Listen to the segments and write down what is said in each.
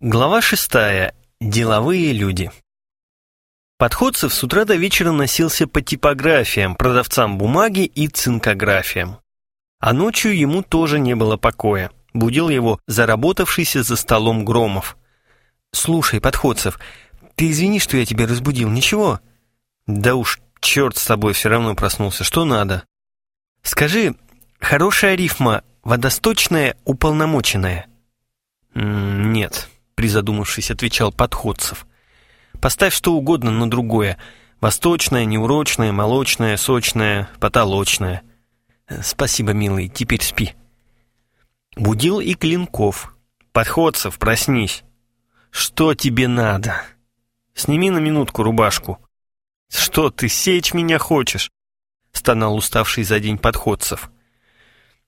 Глава шестая. Деловые люди. Подходцев с утра до вечера носился по типографиям, продавцам бумаги и цинкографиям. А ночью ему тоже не было покоя. Будил его заработавшийся за столом Громов. «Слушай, Подходцев, ты извини, что я тебя разбудил, ничего?» «Да уж, черт с тобой, все равно проснулся, что надо?» «Скажи, хорошая рифма, водосточная, уполномоченная?» «Нет», призадумавшись, отвечал Подходцев. «Поставь что угодно на другое. Восточное, неурочное, молочное, сочное, потолочное». «Спасибо, милый, теперь спи». Будил и Клинков. «Подходцев, проснись». «Что тебе надо?» «Сними на минутку рубашку». «Что ты, сечь меня хочешь?» Стонал уставший за день Подходцев.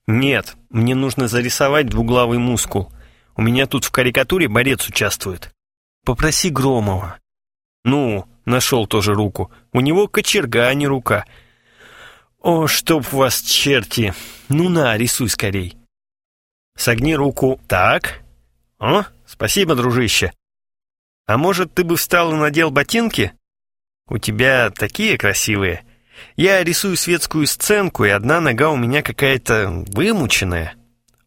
«Нет, мне нужно зарисовать двуглавый мускул». У меня тут в карикатуре борец участвует. Попроси Громова. Ну, нашел тоже руку. У него кочерга, а не рука. О, чтоб вас черти. Ну на, рисуй скорей. Согни руку. Так. О, спасибо, дружище. А может, ты бы встал и надел ботинки? У тебя такие красивые. Я рисую светскую сценку, и одна нога у меня какая-то вымученная.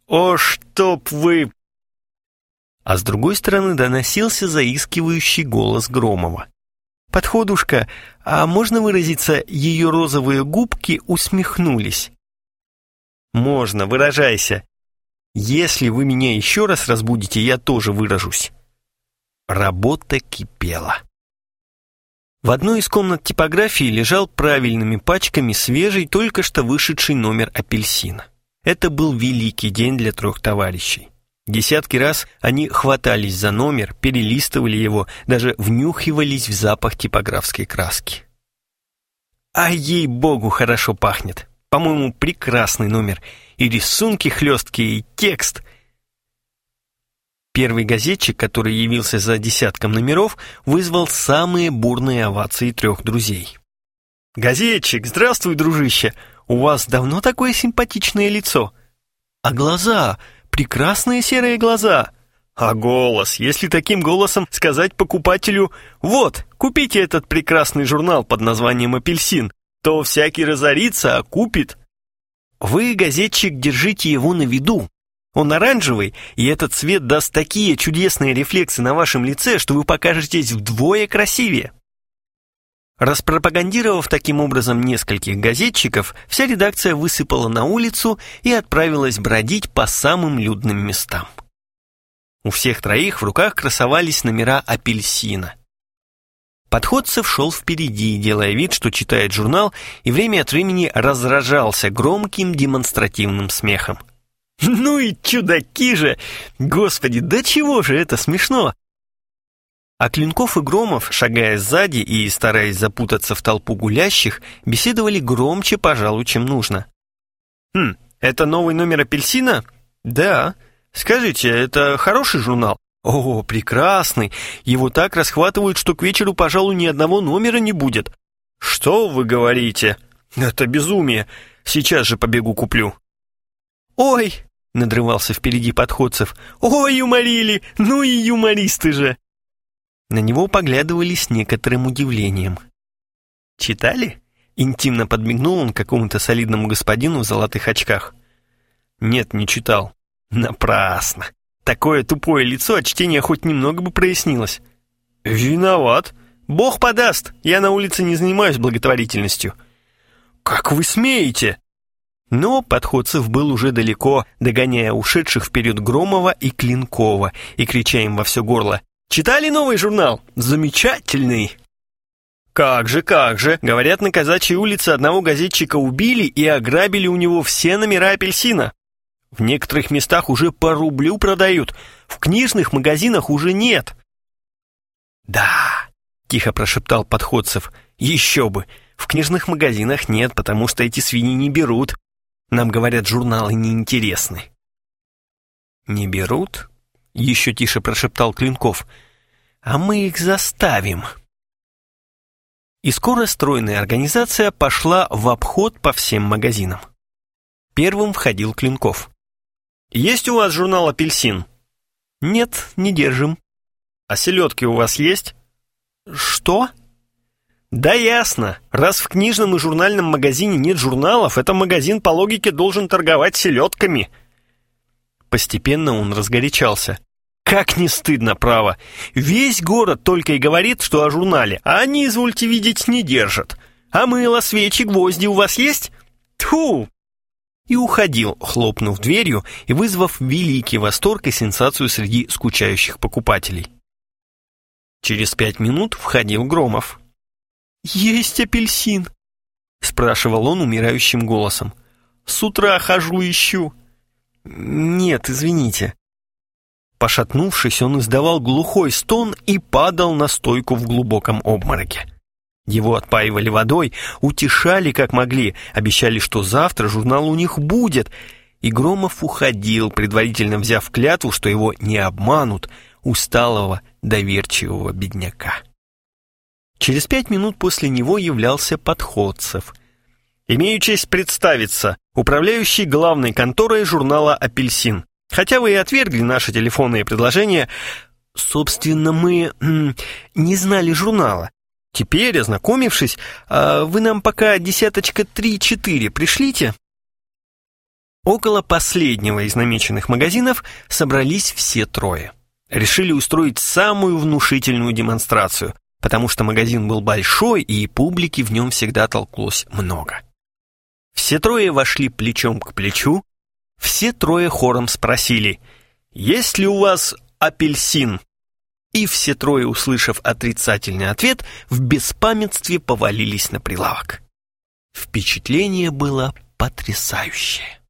О, чтоб вы а с другой стороны доносился заискивающий голос Громова. «Подходушка, а можно выразиться, ее розовые губки усмехнулись?» «Можно, выражайся. Если вы меня еще раз разбудите, я тоже выражусь». Работа кипела. В одной из комнат типографии лежал правильными пачками свежий, только что вышедший номер апельсина. Это был великий день для трех товарищей. Десятки раз они хватались за номер, перелистывали его, даже внюхивались в запах типографской краски. А ей-богу, хорошо пахнет. По-моему, прекрасный номер. И рисунки хлесткие, и текст. Первый газетчик, который явился за десятком номеров, вызвал самые бурные овации трех друзей. «Газетчик, здравствуй, дружище! У вас давно такое симпатичное лицо? А глаза, прекрасные серые глаза. А голос, если таким голосом сказать покупателю «Вот, купите этот прекрасный журнал под названием «Апельсин», то всякий разорится, а купит». Вы, газетчик, держите его на виду. Он оранжевый, и этот цвет даст такие чудесные рефлексы на вашем лице, что вы покажетесь вдвое красивее. Распропагандировав таким образом нескольких газетчиков, вся редакция высыпала на улицу и отправилась бродить по самым людным местам. У всех троих в руках красовались номера апельсина. Подходцев шел впереди, делая вид, что читает журнал, и время от времени разражался громким демонстративным смехом. «Ну и чудаки же! Господи, да чего же это смешно! А Клинков и Громов, шагая сзади и стараясь запутаться в толпу гулящих, беседовали громче, пожалуй, чем нужно. «Хм, это новый номер апельсина?» «Да». «Скажите, это хороший журнал?» «О, прекрасный! Его так расхватывают, что к вечеру, пожалуй, ни одного номера не будет». «Что вы говорите?» «Это безумие! Сейчас же побегу куплю». «Ой!» — надрывался впереди подходцев. «Ой, юморили! Ну и юмористы же!» На него поглядывали с некоторым удивлением. «Читали?» — интимно подмигнул он какому-то солидному господину в золотых очках. «Нет, не читал». «Напрасно. Такое тупое лицо от чтения хоть немного бы прояснилось». «Виноват. Бог подаст. Я на улице не занимаюсь благотворительностью». «Как вы смеете?» Но Подходцев был уже далеко, догоняя ушедших вперед Громова и Клинкова и крича им во все горло Читали новый журнал? Замечательный!» «Как же, как же! Говорят, на Казачьей улице одного газетчика убили и ограбили у него все номера апельсина. В некоторых местах уже по рублю продают, в книжных магазинах уже нет». «Да!» — тихо прошептал Подходцев. «Еще бы! В книжных магазинах нет, потому что эти свиньи не берут. Нам, говорят, журналы неинтересны». «Не берут?» — еще тише прошептал Клинков. «А мы их заставим». И скоро стройная организация пошла в обход по всем магазинам. Первым входил Клинков. «Есть у вас журнал «Апельсин»?» «Нет, не держим», А селедки у вас есть? Что? Да ясно. Раз в книжном и журнальном магазине нет журналов, это магазин по логике должен торговать селедками. Постепенно он разгорячался. Как не стыдно, право. Весь город только и говорит, что о журнале, а они, извольте видеть, не держат. А мыло, свечи, гвозди у вас есть? Тьфу! И уходил, хлопнув дверью и вызвав великий восторг и сенсацию среди скучающих покупателей. Через пять минут входил Громов. «Есть апельсин?» — спрашивал он умирающим голосом. «С утра хожу ищу». «Нет, извините». Пошатнувшись, он издавал глухой стон и падал на стойку в глубоком обмороке. Его отпаивали водой, утешали как могли, обещали, что завтра журнал у них будет. И Громов уходил, предварительно взяв клятву, что его не обманут, усталого, доверчивого бедняка. Через пять минут после него являлся Подходцев. «Имею честь представиться, управляющий главной конторой журнала «Апельсин». Хотя вы и отвергли наши телефонные предложения, собственно, мы не знали журнала. Теперь, ознакомившись, а, вы нам пока десяточка три-четыре пришлите». Около последнего из намеченных магазинов собрались все трое. Решили устроить самую внушительную демонстрацию, потому что магазин был большой и публики в нем всегда толклось много. Все трое вошли плечом к плечу, все трое хором спросили, «Есть ли у вас апельсин?» И все трое, услышав отрицательный ответ, в беспамятстве повалились на прилавок. Впечатление было потрясающее.